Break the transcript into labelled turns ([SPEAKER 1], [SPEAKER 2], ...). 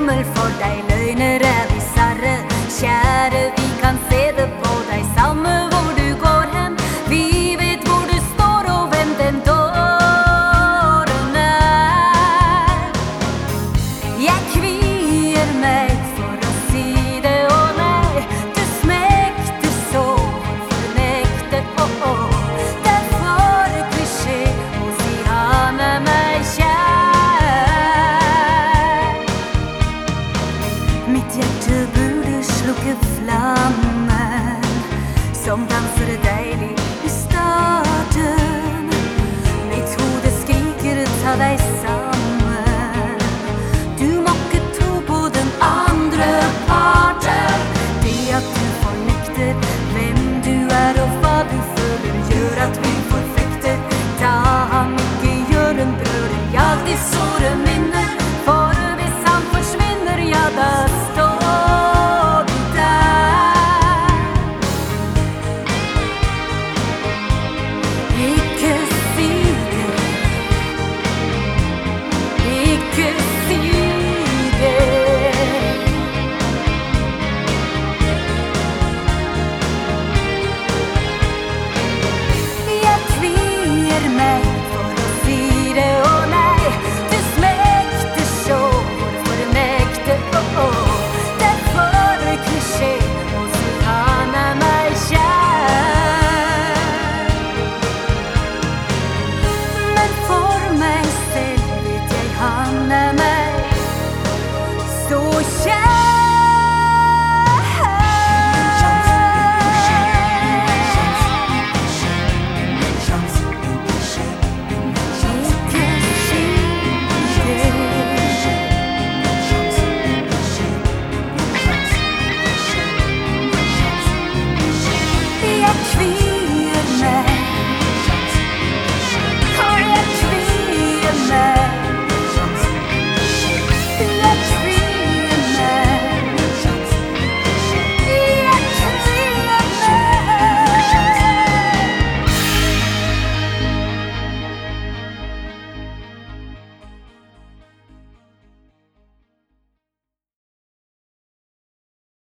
[SPEAKER 1] himmel for deg, løgner er bisarre, kjære. lammen som danser deilig i staden. Mitt hode skriker, ta deg sammen. Du må ikke tro på den andre parten. Det at du fornekter hvem du er og hva du føler, gjør at vi forfekter. Da han ikke gjør en brøler, jag de såre min